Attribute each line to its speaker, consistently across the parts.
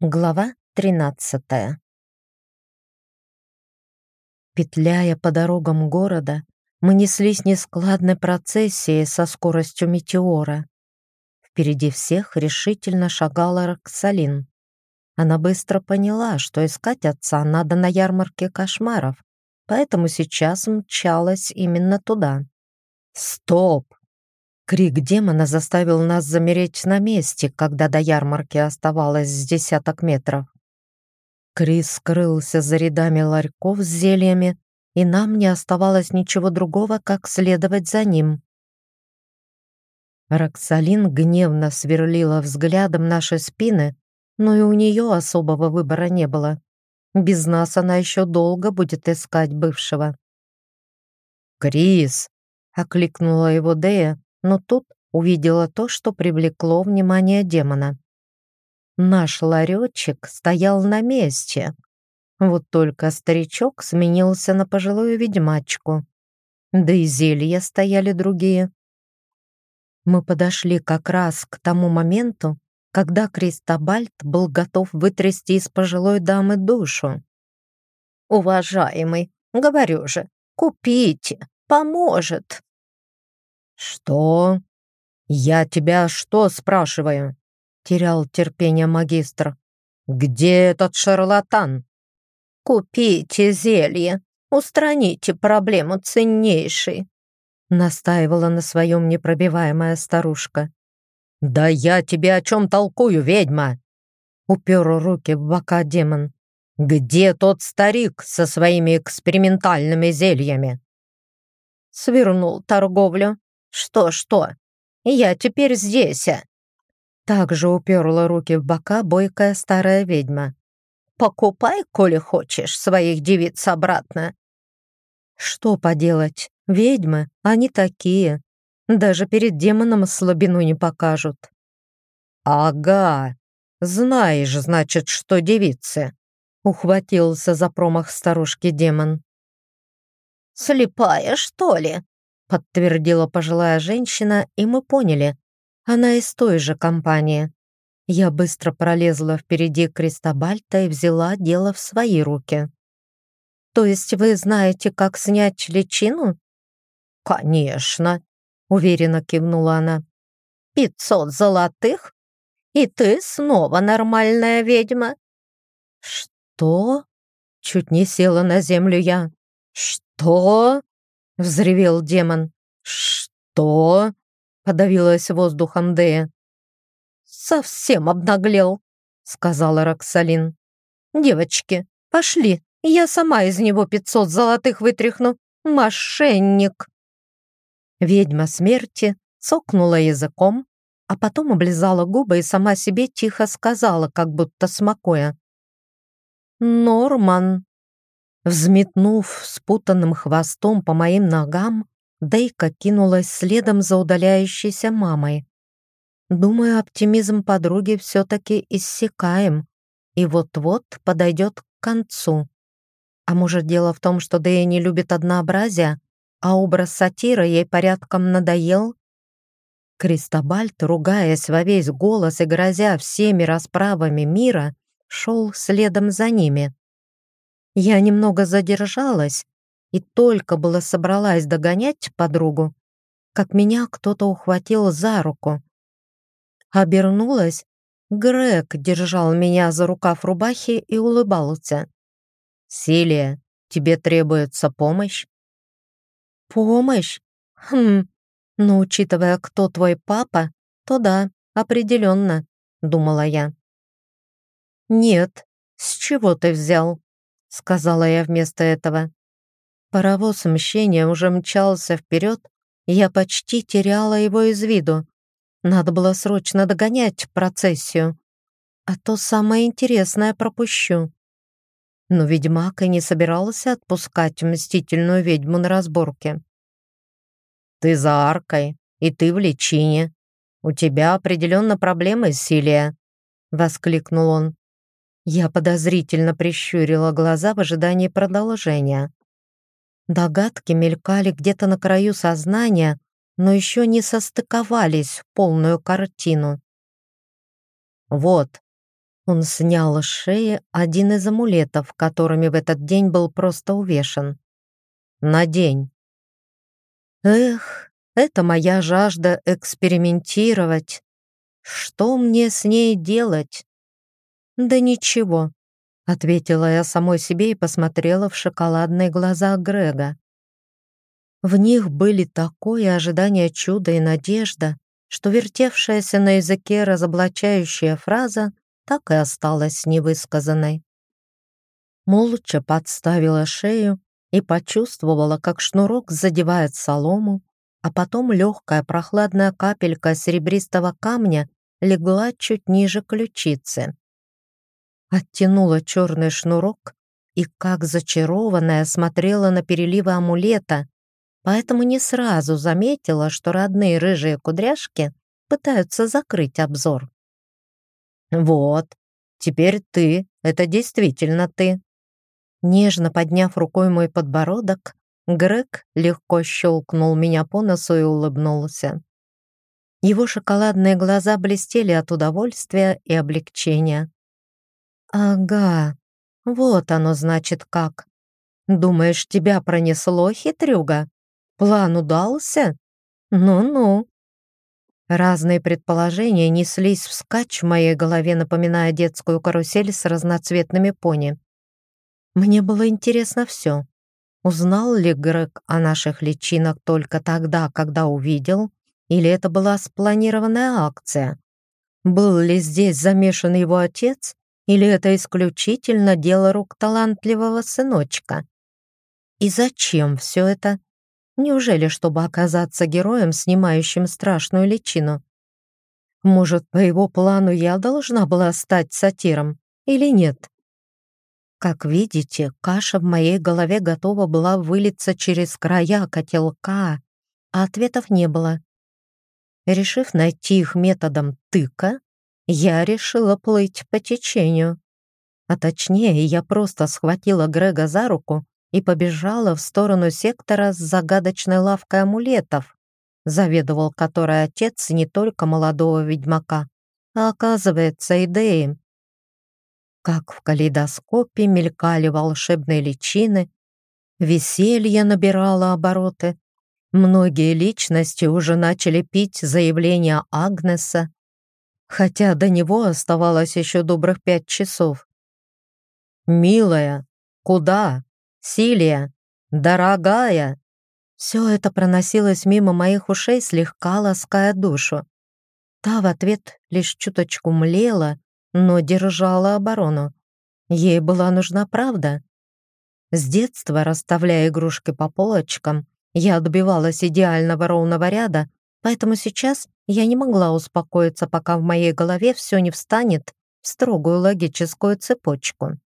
Speaker 1: Глава 13 Петляя по дорогам города, мы неслись нескладной процессией со скоростью метеора. Впереди всех решительно шагала Роксалин. Она быстро поняла, что искать отца надо на ярмарке кошмаров, поэтому сейчас мчалась именно туда. «Стоп!» Крик демона заставил нас замереть на месте, когда до ярмарки оставалось с десяток метров. Крис скрылся за рядами ларьков с зельями, и нам не оставалось ничего другого, как следовать за ним. Роксалин гневно сверлила взглядом наши спины, но и у нее особого выбора не было. Без нас она еще долго будет искать бывшего. «Крис!» — окликнула его Дея, но тут увидела то, что привлекло внимание демона. Наш ларечек стоял на месте. Вот только старичок сменился на пожилую ведьмачку. Да и зелья стояли другие. Мы подошли как раз к тому моменту, когда Кристобальд был готов вытрясти из пожилой дамы душу. «Уважаемый, говорю же, купите, поможет!» «Что? Я тебя что спрашиваю?» Терял терпение магистр. «Где этот шарлатан?» «Купите зелье, устраните проблему ценнейшей», настаивала на своем непробиваемая старушка. «Да я тебе о чем толкую, ведьма?» Упер руки в бока демон. «Где тот старик со своими экспериментальными зельями?» Свернул торговлю. «Что-что? Я теперь здесь!» а?» Также уперла руки в бока бойкая старая ведьма. «Покупай, коли хочешь, своих девиц обратно!» Что поделать? Ведьмы, они такие. Даже перед демоном слабину не покажут. «Ага, знаешь, значит, что девицы!» Ухватился за промах старушки демон. «Слепая, что ли?» Подтвердила пожилая женщина, и мы поняли, она из той же компании. Я быстро пролезла впереди Кристобальта и взяла дело в свои руки. «То есть вы знаете, как снять личину?» «Конечно», — уверенно кивнула она. «Пятьсот золотых? И ты снова нормальная ведьма?» «Что?» — чуть не села на землю я. «Что?» — взревел демон. «Что?» — подавилась воздухом Дея. «Совсем обнаглел», — сказала Роксалин. «Девочки, пошли, я сама из него пятьсот золотых вытряхну. Мошенник!» Ведьма смерти цокнула языком, а потом облизала губы и сама себе тихо сказала, как будто смакуя. «Норман, Взметнув спутанным хвостом по моим ногам, Дейка кинулась следом за удаляющейся мамой. Думаю, оптимизм подруги все-таки иссякаем и вот-вот подойдет к концу. А может, дело в том, что Дэя не любит однообразия, а образ сатира ей порядком надоел? Кристобальд, ругаясь во весь голос и грозя всеми расправами мира, шел следом за ними. Я немного задержалась и только было собралась догонять подругу, как меня кто-то ухватил за руку. Обернулась, Грег держал меня за рукав рубахи и улыбался. «Силия, тебе требуется помощь?» «Помощь? Хм, но учитывая, кто твой папа, то да, определенно», — думала я. «Нет, с чего ты взял?» — сказала я вместо этого. Паровоз мщения уже мчался вперед, и я почти теряла его из виду. Надо было срочно догонять процессию, а то самое интересное пропущу. Но ведьмак и не собирался отпускать мстительную ведьму на разборке. «Ты за аркой, и ты в личине. У тебя определенно проблемы, Силия», — воскликнул он. Я подозрительно прищурила глаза в ожидании продолжения. Догадки мелькали где-то на краю сознания, но еще не состыковались в полную картину. «Вот, Он снял с шеи один из амулетов, которыми в этот день был просто увешан. «Надень». Эх, это моя жажда экспериментировать. Что мне с ней делать? Да ничего, ответила я самой себе и посмотрела в шоколадные глаза Грега. В них были такое ожидание чуда и надежда, что вертевшаяся на языке разоблачающая фраза так и осталась невысказанной. Молча подставила шею и почувствовала, как шнурок задевает солому, а потом легкая прохладная капелька серебристого камня легла чуть ниже ключицы. Оттянула черный шнурок и, как зачарованная, смотрела на переливы амулета, поэтому не сразу заметила, что родные рыжие кудряшки пытаются закрыть обзор. «Вот, теперь ты, это действительно ты». Нежно подняв рукой мой подбородок, Грег легко щелкнул меня по носу и улыбнулся. Его шоколадные глаза блестели от удовольствия и облегчения. «Ага, вот оно значит как. Думаешь, тебя пронесло, хитрюга? План удался? Ну-ну». Разные предположения неслись вскачь в моей голове, напоминая детскую карусель с разноцветными пони. Мне было интересно все. Узнал ли Грег о наших личинах только тогда, когда увидел, или это была спланированная акция? Был ли здесь замешан его отец, или это исключительно дело рук талантливого сыночка? И зачем все это? Неужели, чтобы оказаться героем, снимающим страшную личину? Может, по его плану я должна была стать сатиром или нет? Как видите, каша в моей голове готова была вылиться через края котелка, а ответов не было. Решив найти их методом тыка, я решила плыть по течению. А точнее, я просто схватила Грега за руку и побежала в сторону сектора с загадочной лавкой амулетов, заведовал которой отец не только молодого ведьмака, а оказывается и Дэем. Как в калейдоскопе мелькали волшебные личины, веселье набирало обороты, многие личности уже начали пить заявление Агнеса, хотя до него оставалось еще добрых пять часов. «Милая, куда?» Силия, дорогая!» Все это проносилось мимо моих ушей, слегка лаская душу. Та в ответ лишь чуточку млела, но держала оборону. Ей была нужна правда. С детства, расставляя игрушки по полочкам, я добивалась идеального ровного ряда, поэтому сейчас я не могла успокоиться, пока в моей голове все не встанет в строгую логическую цепочку.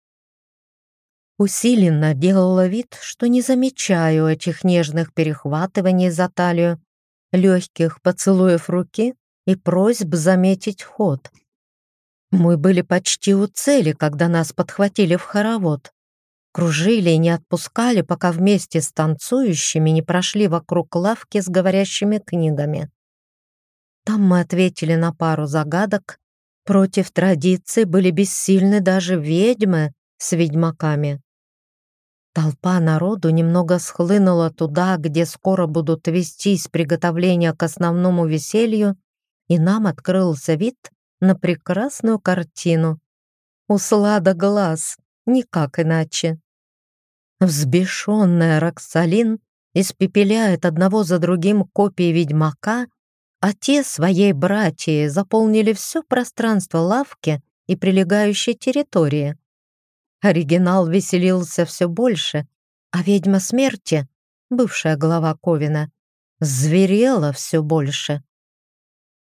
Speaker 1: Усиленно делала вид, что не замечаю этих нежных перехватываний за талию, легких поцелуев руки и просьб заметить ход. Мы были почти у цели, когда нас подхватили в хоровод. Кружили и не отпускали, пока вместе с танцующими не прошли вокруг лавки с говорящими книгами. Там мы ответили на пару загадок. Против традиции были бессильны даже ведьмы с ведьмаками. Толпа народу немного схлынула туда, где скоро будут вестись приготовления к основному веселью, и нам открылся вид на прекрасную картину. Услада глаз, никак иначе. Взбешенная Роксалин испепеляет одного за другим копии ведьмака, а те своей братьей заполнили все пространство лавки и прилегающей территории. Оригинал веселился все больше, а ведьма смерти, бывшая глава Ковина, зверела все больше.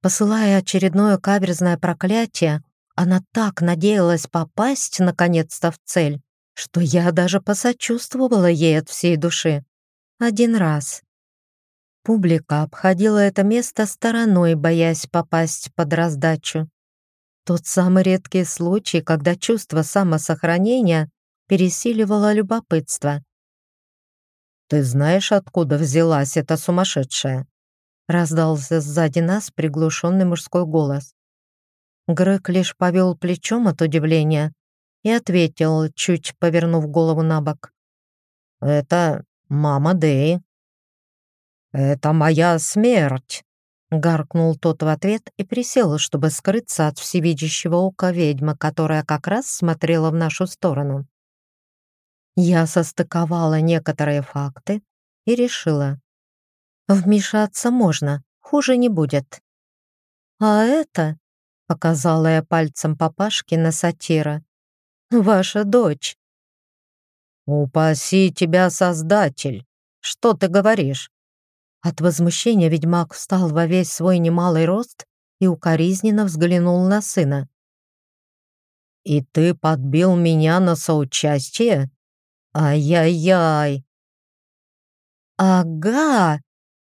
Speaker 1: Посылая очередное каверзное проклятие, она так надеялась попасть наконец-то в цель, что я даже посочувствовала ей от всей души. Один раз. Публика обходила это место стороной, боясь попасть под раздачу. Тот самый редкий случай, когда чувство самосохранения пересиливало любопытство. «Ты знаешь, откуда взялась эта сумасшедшая?» раздался сзади нас приглушенный мужской голос. Грег лишь повел плечом от удивления и ответил, чуть повернув голову на бок. «Это мама Дэи». «Это моя смерть», — гаркнул тот в ответ и присел, чтобы скрыться от всевидящего ока ведьмы, которая как раз смотрела в нашу сторону. Я состыковала некоторые факты и решила. Вмешаться можно, хуже не будет. А это, показала я пальцем папашки на сатира, ваша дочь. «Упаси тебя, Создатель! Что ты говоришь?» От возмущения ведьмак встал во весь свой немалый рост и укоризненно взглянул на сына. «И ты подбил меня на соучастие? Ай-яй-яй!» «Ага!»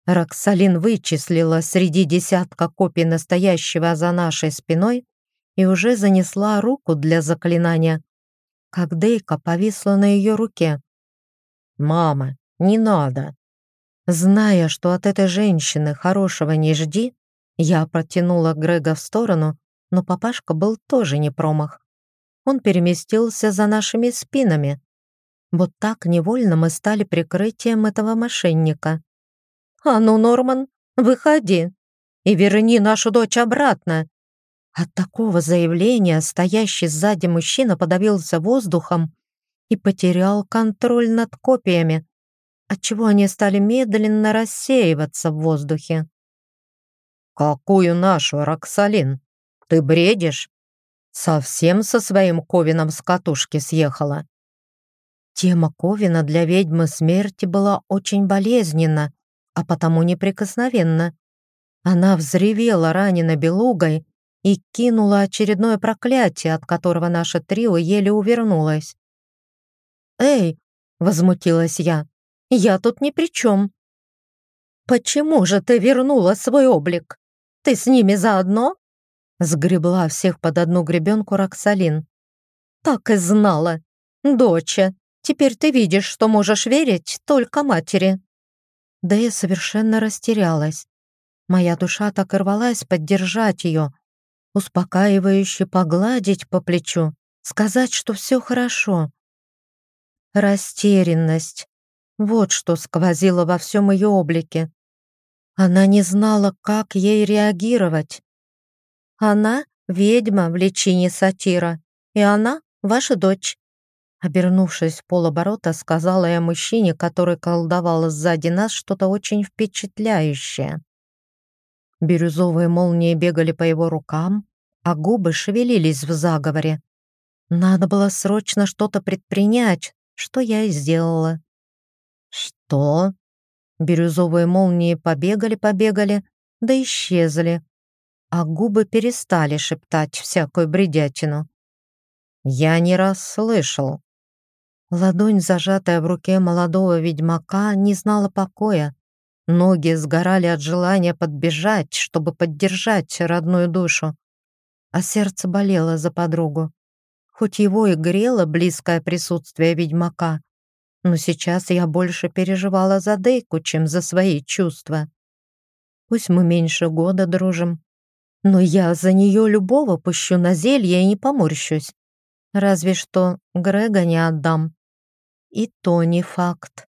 Speaker 1: Роксалин вычислила среди десятка копий настоящего за нашей спиной и уже занесла руку для заклинания, как Дейка повисла на ее руке. «Мама, не надо!» Зная, что от этой женщины хорошего не жди, я протянула Грега в сторону, но папашка был тоже не промах. Он переместился за нашими спинами. Вот так невольно мы стали прикрытием этого мошенника. «А ну, Норман, выходи и верни нашу дочь обратно!» От такого заявления стоящий сзади мужчина подавился воздухом и потерял контроль над копиями, отчего они стали медленно рассеиваться в воздухе. «Какую нашу, Роксалин? Ты бредишь? Совсем со своим Ковином с катушки съехала?» Тема Ковина для ведьмы смерти была очень болезненна, а потому неприкосновенна. Она взревела ранено белугой и кинула очередное проклятие, от которого наше трио еле увернулось. «Эй!» — возмутилась я. «Я тут ни при чем». «Почему же ты вернула свой облик? Ты с ними заодно?» Сгребла всех под одну гребенку Роксалин. «Так и знала. Доча, теперь ты видишь, что можешь верить только матери». Да я совершенно растерялась. Моя душа так рвалась поддержать ее, успокаивающе погладить по плечу, сказать, что все хорошо. Растерянность. Вот что сквозило во всем ее облике. Она не знала, как ей реагировать. Она — ведьма в личине сатира, и она — ваша дочь. Обернувшись в полоборота, сказала я мужчине, который колдовал сзади нас что-то очень впечатляющее. Бирюзовые молнии бегали по его рукам, а губы шевелились в заговоре. Надо было срочно что-то предпринять, что я и сделала. «Что?» Бирюзовые молнии побегали-побегали, да исчезли, а губы перестали шептать всякую бредятину. «Я не раз слышал». Ладонь, зажатая в руке молодого ведьмака, не знала покоя. Ноги сгорали от желания подбежать, чтобы поддержать родную душу а сердце болело за подругу. Хоть его и грело близкое присутствие ведьмака, но сейчас я больше переживала за Дейку, чем за свои чувства. Пусть мы меньше года дружим, но я за нее любого пущу на зелье и не поморщусь. Разве что Грега не отдам. И то не факт.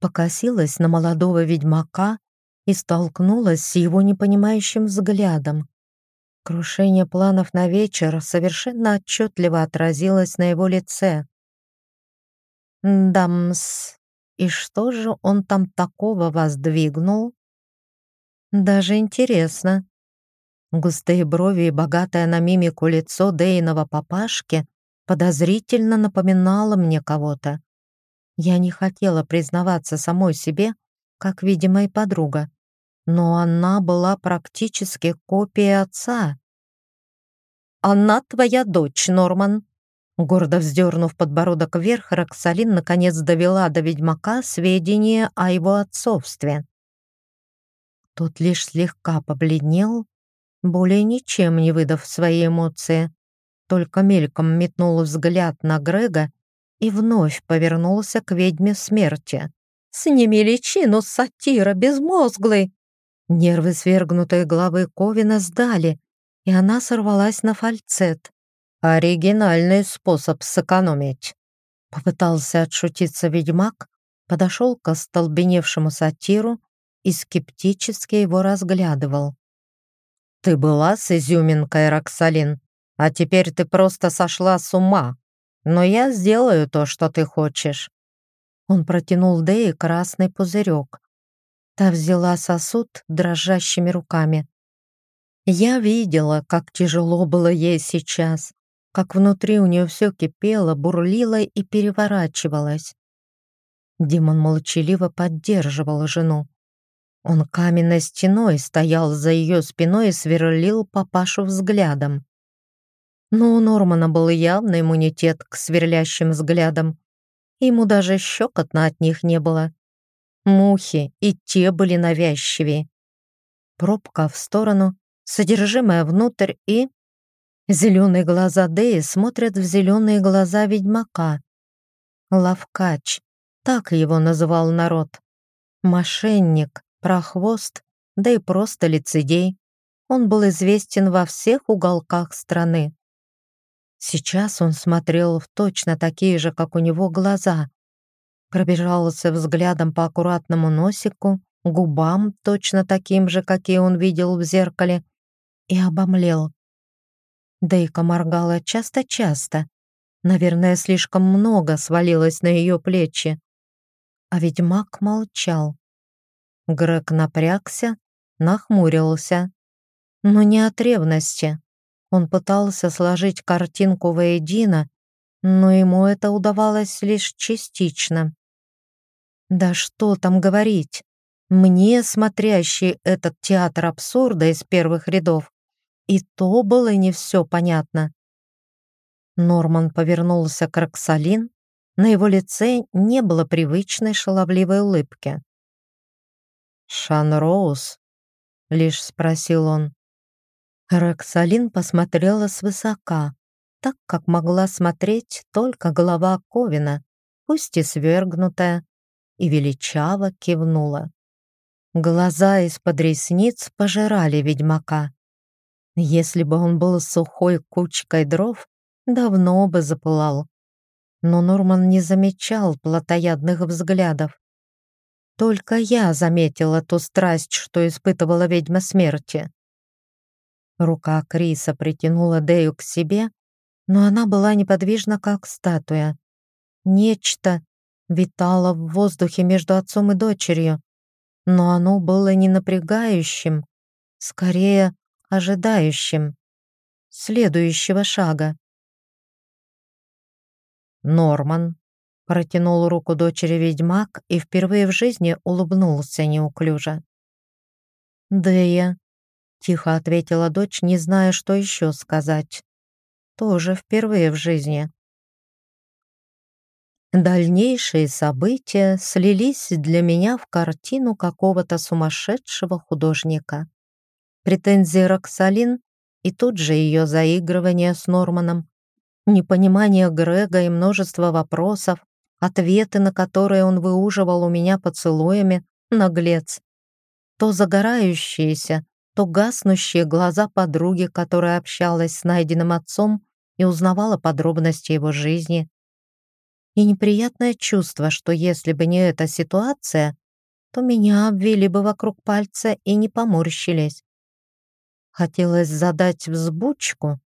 Speaker 1: Покосилась на молодого ведьмака и столкнулась с его непонимающим взглядом. Крушение планов на вечер совершенно отчетливо отразилось на его лице. «Дамс, и что же он там такого воздвигнул?» «Даже интересно». Густые брови и богатое на мимику лицо Дейного папашки подозрительно напоминало мне кого-то. Я не хотела признаваться самой себе, как видимая подруга но она была практически копией отца. «Она твоя дочь, Норман!» Гордо вздернув подбородок вверх, Роксалин наконец довела до ведьмака сведения о его отцовстве. Тот лишь слегка побледнел, более ничем не выдав свои эмоции, только мельком метнул взгляд на Грега и вновь повернулся к ведьме смерти. «Сними личину, сатира безмозглый!» Нервы свергнутой головы Ковина сдали, и она сорвалась на фальцет. «Оригинальный способ сэкономить», — попытался отшутиться ведьмак, подошел к остолбеневшему сатиру и скептически его разглядывал. «Ты была с изюминкой, Роксалин, а теперь ты просто сошла с ума, но я сделаю то, что ты хочешь». Он протянул Дэи красный пузырек. Та взяла сосуд дрожащими руками. Я видела, как тяжело было ей сейчас, как внутри у нее все кипело, бурлило и переворачивалось. Димон молчаливо поддерживал жену. Он каменной стеной стоял за ее спиной и сверлил папашу взглядом. Но у Нормана был явный иммунитет к сверлящим взглядам. Ему даже щекотно от них не было. Мухи и те были навязчивее. Пробка в сторону, содержимое внутрь и... Зеленые глаза Дэи смотрят в зеленые глаза ведьмака. Лавкач, так его называл народ. Мошенник, прохвост, да и просто лицедей. Он был известен во всех уголках страны. Сейчас он смотрел в точно такие же, как у него, глаза. Пробежался взглядом по аккуратному носику, губам, точно таким же, какие он видел в зеркале, и обомлел. Дейка моргала часто-часто. Наверное, слишком много свалилось на ее плечи. А ведьмак молчал. Грег напрягся, нахмурился. Но не от ревности. Он пытался сложить картинку воедино, но ему это удавалось лишь частично. Да что там говорить? Мне, смотрящий этот театр абсурда из первых рядов, и то было не все понятно. Норман повернулся к Роксалин. На его лице не было привычной шаловливой улыбки. «Шан Роуз?» — лишь спросил он. Роксалин посмотрела свысока, так, как могла смотреть только голова Ковина, пусть и свергнутая, и величаво кивнула. Глаза из-под ресниц пожирали ведьмака. Если бы он был сухой кучкой дров, давно бы запылал. Но Норман не замечал плотоядных взглядов. Только я заметила ту страсть, что испытывала ведьма смерти. Рука Криса притянула Дею к себе, но она была неподвижна, как статуя. Нечто витало в воздухе между отцом и дочерью, но оно было не напрягающим, скорее ожидающим следующего шага. Норман протянул руку дочери ведьмак и впервые в жизни улыбнулся неуклюже. «Дэя», — тихо ответила дочь, не зная, что еще сказать. «Тоже впервые в жизни». Дальнейшие события слились для меня в картину какого-то сумасшедшего художника претензии Роксалин и тут же ее заигрывание с Норманом, непонимание Грега и множество вопросов, ответы на которые он выуживал у меня поцелуями, наглец. То загорающиеся, то гаснущие глаза подруги, которая общалась с найденным отцом и узнавала подробности его жизни. И неприятное чувство, что если бы не эта ситуация, то меня обвели бы вокруг пальца и не поморщились. Хотелось задать взбучку,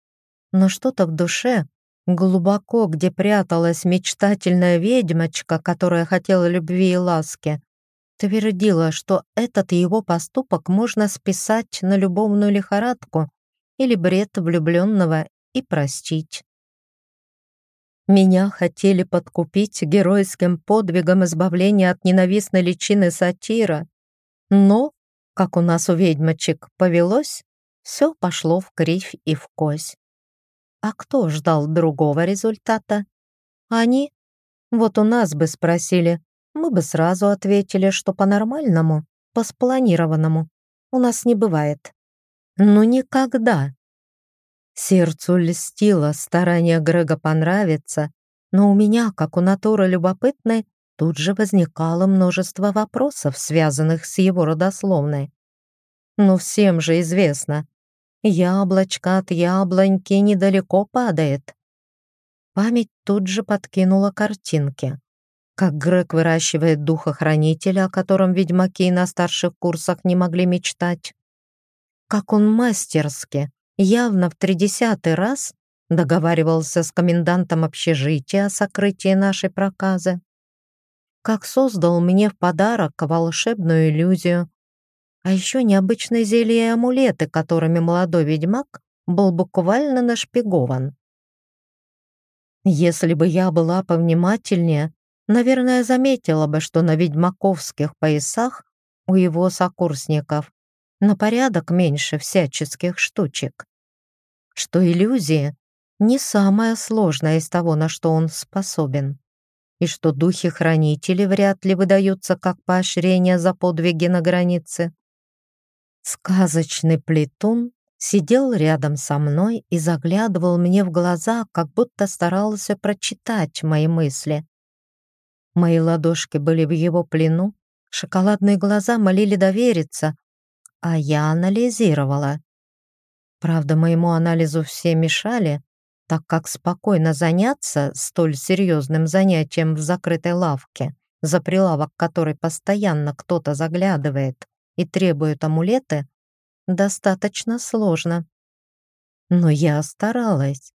Speaker 1: но что-то в душе, глубоко, где пряталась мечтательная ведьмочка, которая хотела любви и ласки, твердила, что этот его поступок можно списать на любовную лихорадку или бред влюбленного и простить. Меня хотели подкупить геройским подвигом избавления от ненавистной личины сатира, но, как у нас у ведьмочек повелось, все пошло в кривь и в кось. А кто ждал другого результата? Они? Вот у нас бы спросили, мы бы сразу ответили, что по-нормальному, по спланированному. У нас не бывает. Ну никогда. Сердцу льстило старание Грега понравиться, но у меня, как у натуры любопытной, тут же возникало множество вопросов, связанных с его родословной. Но всем же известно, Яблочко от яблоньки недалеко падает. Память тут же подкинула картинки. Как Грег выращивает духохранителя, о котором ведьмаки на старших курсах не могли мечтать. Как он мастерски, явно в тридесятый раз, договаривался с комендантом общежития о сокрытии нашей проказы. Как создал мне в подарок волшебную иллюзию, а еще необычные зелья и амулеты, которыми молодой ведьмак был буквально нашпигован. Если бы я была повнимательнее, наверное, заметила бы, что на ведьмаковских поясах у его сокурсников на порядок меньше всяческих штучек. Что иллюзии — не самое сложное из того, на что он способен. И что духи-хранители вряд ли выдаются как поощрение за подвиги на границе. Сказочный плетун сидел рядом со мной и заглядывал мне в глаза, как будто старался прочитать мои мысли. Мои ладошки были в его плену, шоколадные глаза молили довериться, а я анализировала. Правда, моему анализу все мешали, так как спокойно заняться столь серьезным занятием в закрытой лавке, за прилавок которой постоянно кто-то заглядывает, и требуют амулеты, достаточно сложно. Но я старалась.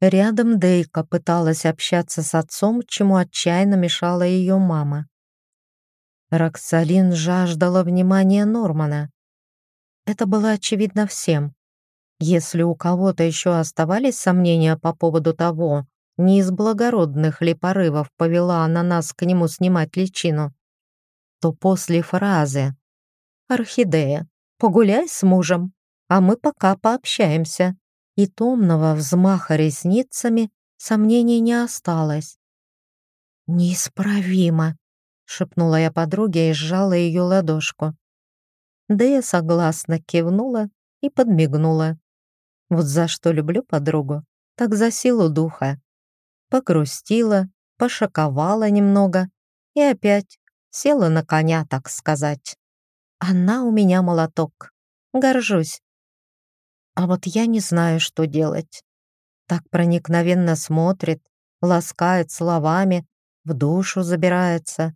Speaker 1: Рядом Дейка пыталась общаться с отцом, чему отчаянно мешала ее мама. Роксалин жаждала внимания Нормана. Это было очевидно всем. Если у кого-то еще оставались сомнения по поводу того, не из благородных ли порывов повела она нас к нему снимать личину, то после фразы «Орхидея, погуляй с мужем, а мы пока пообщаемся», и томного взмаха ресницами сомнений не осталось. «Неисправимо», — шепнула я подруге и сжала ее ладошку. Дэя согласно кивнула и подмигнула. Вот за что люблю подругу, так за силу духа. Погрустила, пошаковала немного и опять Села на коня, так сказать. Она у меня молоток. Горжусь. А вот я не знаю, что делать. Так проникновенно смотрит, ласкает словами, в душу забирается.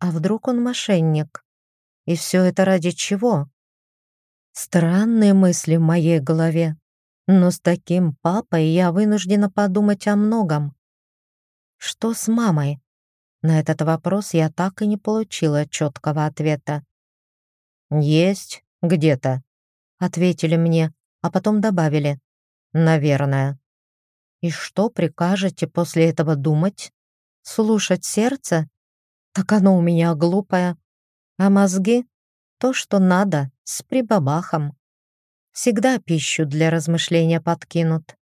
Speaker 1: А вдруг он мошенник? И все это ради чего? Странные мысли в моей голове. Но с таким папой я вынуждена подумать о многом. Что с мамой? На этот вопрос я так и не получила четкого ответа. «Есть где-то», — ответили мне, а потом добавили «наверное». «И что прикажете после этого думать? Слушать сердце? Так оно у меня глупое. А мозги — то, что надо, с прибабахом. Всегда пищу для размышления подкинут».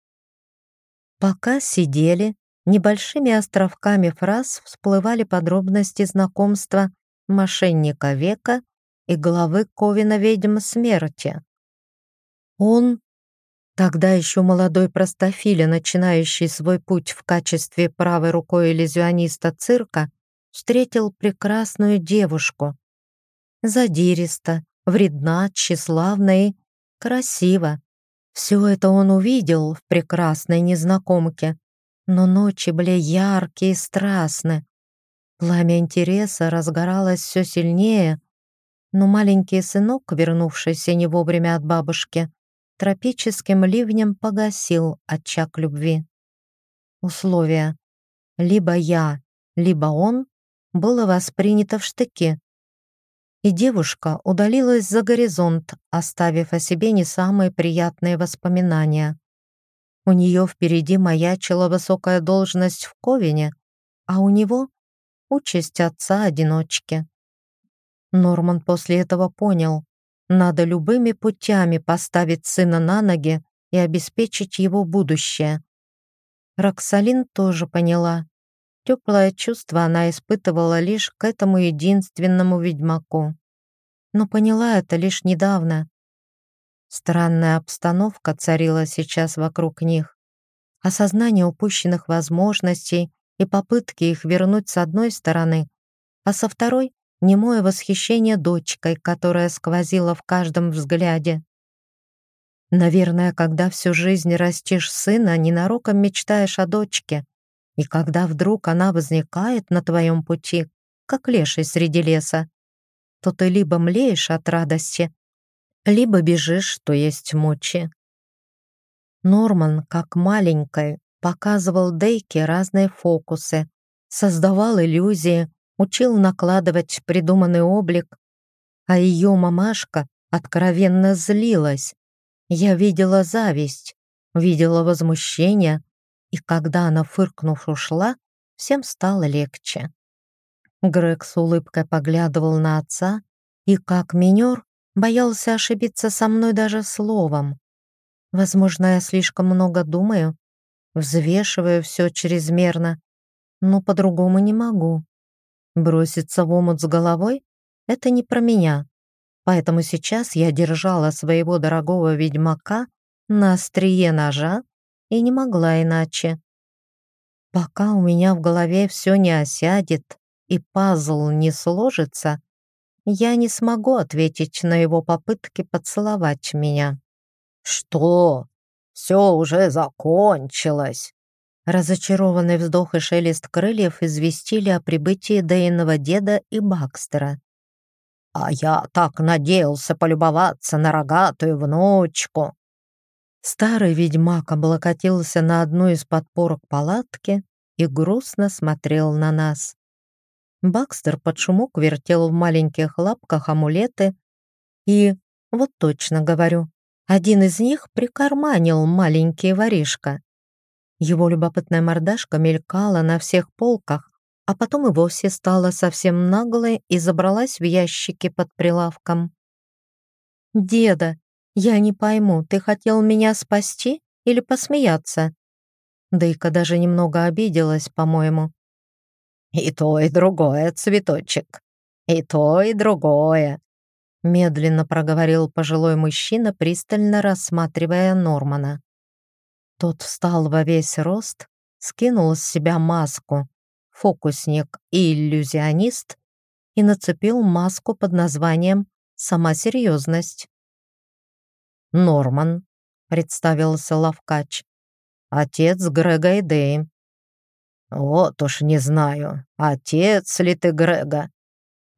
Speaker 1: Пока сидели, Небольшими островками фраз всплывали подробности знакомства мошенника века и главы Ковина ведьм смерти. Он, тогда еще молодой простофиля, начинающий свой путь в качестве правой рукой иллюзиониста цирка, встретил прекрасную девушку. Задиристо, вредна, тщеславна и красиво. Все это он увидел в прекрасной незнакомке но ночи были яркие и страстны. Пламя интереса разгоралось все сильнее, но маленький сынок, вернувшийся не вовремя от бабушки, тропическим ливнем погасил очаг любви. Условия «либо я, либо он» было воспринято в штыки, и девушка удалилась за горизонт, оставив о себе не самые приятные воспоминания. У нее впереди маячила высокая должность в Ковине, а у него — участь отца-одиночки. Норман после этого понял, надо любыми путями поставить сына на ноги и обеспечить его будущее. Роксалин тоже поняла. Теплое чувство она испытывала лишь к этому единственному ведьмаку. Но поняла это лишь недавно, Странная обстановка царила сейчас вокруг них. Осознание упущенных возможностей и попытки их вернуть с одной стороны, а со второй — немое восхищение дочкой, которая сквозила в каждом взгляде. Наверное, когда всю жизнь растишь сына, ненароком мечтаешь о дочке. И когда вдруг она возникает на твоем пути, как леший среди леса, то ты либо млеешь от радости, либо бежишь, то есть мочи. Норман, как маленькой, показывал Дейке разные фокусы, создавал иллюзии, учил накладывать придуманный облик, а ее мамашка откровенно злилась. Я видела зависть, видела возмущение, и когда она, фыркнув, ушла, всем стало легче. Грег с улыбкой поглядывал на отца и, как минер, боялся ошибиться со мной даже словом. Возможно, я слишком много думаю, взвешиваю все чрезмерно, но по-другому не могу. Броситься в омут с головой — это не про меня, поэтому сейчас я держала своего дорогого ведьмака на острие ножа и не могла иначе. Пока у меня в голове все не осядет и пазл не сложится, я не смогу ответить на его попытки поцеловать меня.
Speaker 2: «Что? Все уже закончилось!»
Speaker 1: Разочарованный вздох и шелест крыльев известили о прибытии Дейного деда и Бакстера.
Speaker 2: «А я так надеялся полюбоваться на рогатую внучку!»
Speaker 1: Старый ведьмак облокотился на одну из подпорок палатки и грустно смотрел на нас. Бакстер под шумок вертел в маленьких лапках амулеты и, вот точно говорю, один из них прикарманил маленький воришка. Его любопытная мордашка мелькала на всех полках, а потом и вовсе стала совсем наглой и забралась в ящики под прилавком. «Деда, я не пойму, ты хотел меня спасти или посмеяться?» Дейка даже немного обиделась, по-моему.
Speaker 2: «И то, и другое, цветочек. И то, и другое
Speaker 1: медленно проговорил пожилой мужчина, пристально рассматривая Нормана. Тот встал во весь рост, скинул с себя маску, фокусник и иллюзионист, и нацепил маску под названием «Сама серьезность».
Speaker 2: «Норман», — представился Лавкач, — «отец Грега и Дэи». «Вот уж не знаю, отец ли ты Грега,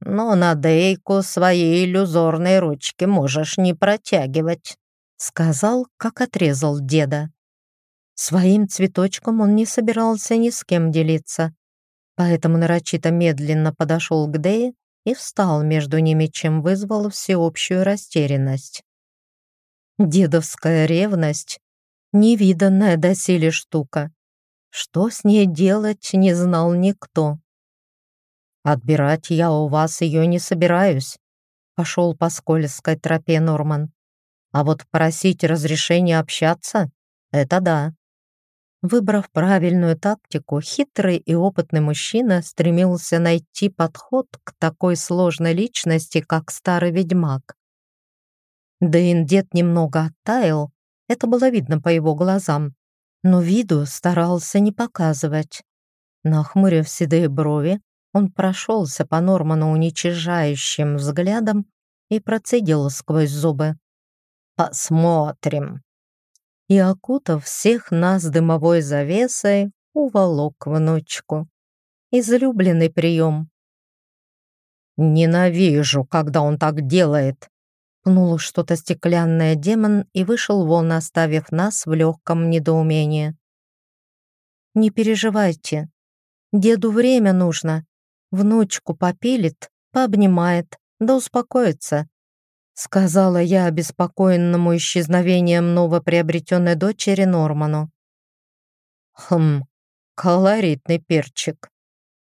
Speaker 2: но на Дейку свои иллюзорные ручки можешь не протягивать»,
Speaker 1: сказал, как отрезал деда. Своим цветочком он не собирался ни с кем делиться, поэтому нарочито медленно подошел к Дее и встал между ними, чем вызвал всеобщую растерянность. Дедовская ревность — невиданная доселе штука. Что с ней делать, не знал никто.
Speaker 2: «Отбирать я у вас ее не собираюсь», — пошел по скользкой тропе Норман. «А вот просить разрешения общаться — это да».
Speaker 1: Выбрав правильную тактику, хитрый и опытный мужчина стремился найти подход к такой сложной личности, как старый ведьмак. Дэйн дед немного оттаял, это было видно по его глазам, но виду старался не показывать. Нахмурив седые брови, он прошелся по Норману уничижающим взглядом и процедил сквозь зубы.
Speaker 2: «Посмотрим».
Speaker 1: И, окутав всех нас дымовой завесой, уволок внучку. Излюбленный прием.
Speaker 2: «Ненавижу, когда он так делает!»
Speaker 1: Пнул что-то стеклянное демон и вышел вон, оставив нас в легком недоумении. «Не переживайте. Деду время нужно внучку попилит, пообнимает, да успокоится», сказала я обеспокоенному исчезновением новоприобретенной дочери Норману.
Speaker 2: «Хм, колоритный перчик»,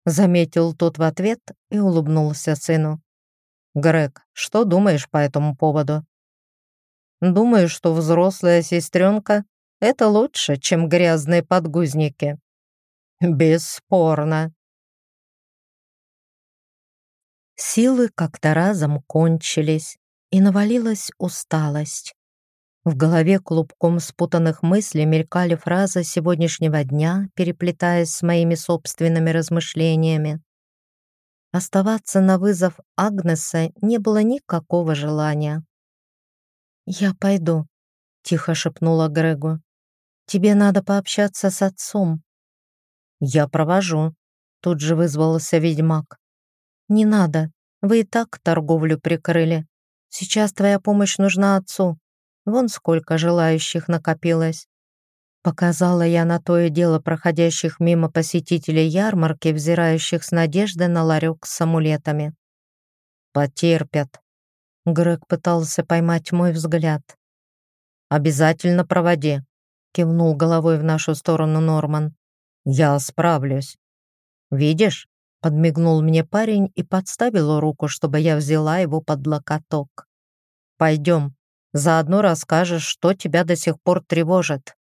Speaker 2: заметил тот в ответ и улыбнулся сыну. «Грег, что думаешь по этому поводу?» «Думаю, что взрослая сестренка — это лучше, чем грязные подгузники». «Бесспорно»,
Speaker 1: Силы как-то разом кончились, и навалилась усталость. В голове клубком спутанных мыслей мелькали фразы сегодняшнего дня, переплетаясь с моими собственными размышлениями. Оставаться на вызов Агнеса не было никакого желания. «Я пойду», — тихо шепнула Грегу. «Тебе надо пообщаться с отцом».
Speaker 2: «Я провожу», — тут же вызвался ведьмак.
Speaker 1: «Не надо, вы и так торговлю прикрыли. Сейчас твоя помощь нужна отцу. Вон сколько желающих накопилось». Показала я на то и дело проходящих мимо посетителей ярмарки, взирающих с надеждой на ларек с амулетами.
Speaker 2: «Потерпят».
Speaker 1: Грег пытался поймать мой взгляд.
Speaker 2: «Обязательно проводи», — кивнул головой в нашу сторону Норман. «Я справлюсь». «Видишь?» — подмигнул мне парень и подставил руку, чтобы я взяла его под локоток. «Пойдем, заодно расскажешь, что тебя до сих пор тревожит.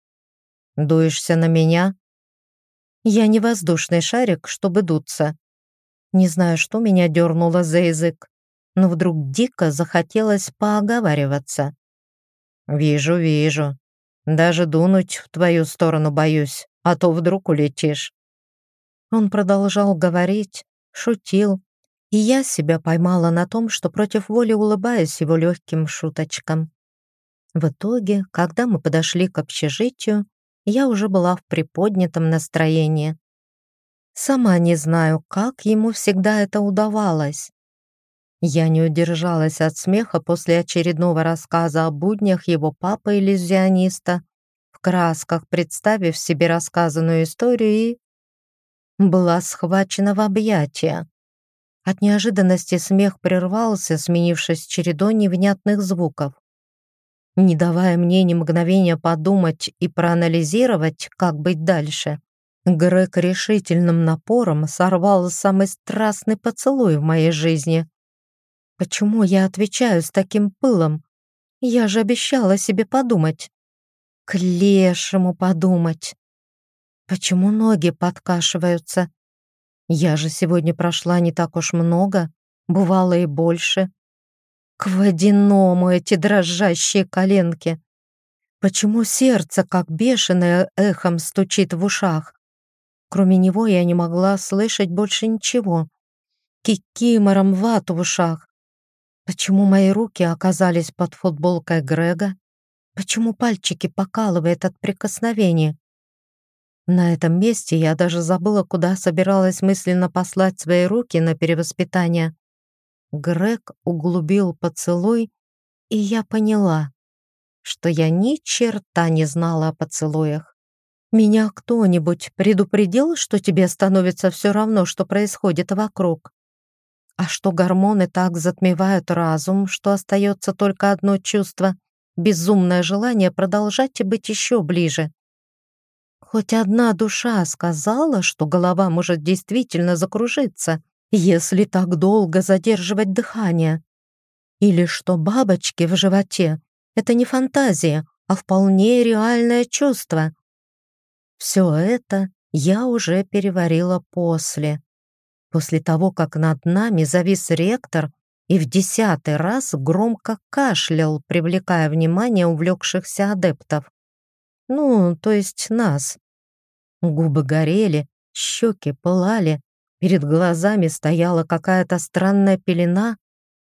Speaker 2: Дуешься на меня?»
Speaker 1: «Я не воздушный шарик, чтобы дуться. Не знаю, что меня дернуло за язык, но вдруг дико захотелось пооговариваться.
Speaker 2: «Вижу, вижу. Даже дунуть в твою сторону боюсь, а то вдруг улетишь».
Speaker 1: Он продолжал говорить, шутил, и я себя поймала на том, что против воли улыбаюсь его легким шуточкам. В итоге, когда мы подошли к общежитию, я уже была в приподнятом настроении. Сама не знаю, как ему всегда это удавалось. Я не удержалась от смеха после очередного рассказа о буднях его папы-иллюзиониста, в красках представив себе рассказанную историю и... была схвачена в объятия. От неожиданности смех прервался, сменившись чередой невнятных звуков. Не давая мне ни мгновения подумать и проанализировать, как быть дальше, Грег решительным напором сорвал самый страстный поцелуй в моей жизни. Почему я отвечаю с таким пылом? Я же обещала себе подумать. К лешему подумать. Почему ноги подкашиваются? Я же сегодня прошла не так уж много, бывало и больше. К водяному эти дрожащие коленки. Почему сердце, как бешеное, эхом стучит в ушах? Кроме него я не могла слышать больше ничего. Кикимором вату в ушах. Почему мои руки оказались под футболкой Грега? Почему пальчики покалывает от прикосновения? На этом месте я даже забыла, куда собиралась мысленно послать свои руки на перевоспитание. Грег углубил поцелуй, и я поняла, что я ни черта не знала о поцелуях. Меня кто-нибудь предупредил, что тебе становится все равно, что происходит вокруг? А что гормоны так затмевают разум, что остается только одно чувство — безумное желание продолжать и быть еще ближе. Хоть одна душа сказала, что голова может действительно закружиться, если так долго задерживать дыхание. Или что бабочки в животе — это не фантазия, а вполне реальное чувство. Все это я уже переварила после после того, как над нами завис ректор и в десятый раз громко кашлял, привлекая внимание увлекшихся адептов. Ну, то есть нас. Губы горели, щеки пылали, перед глазами стояла какая-то странная пелена,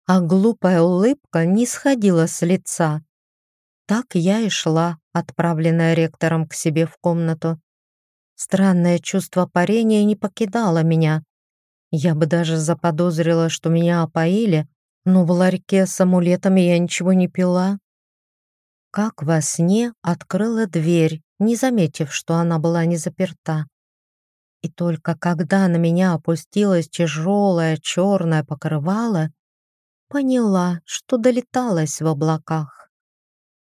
Speaker 1: а глупая улыбка не сходила с лица. Так я и шла, отправленная ректором к себе в комнату. Странное чувство парения не покидало меня. Я бы даже заподозрила, что меня опоили, но в ларьке с амулетами я ничего не пила. Как во сне открыла дверь, не заметив, что она была не заперта. И только когда на меня опустилось тяжелое черное покрывало, поняла, что долеталась в облаках.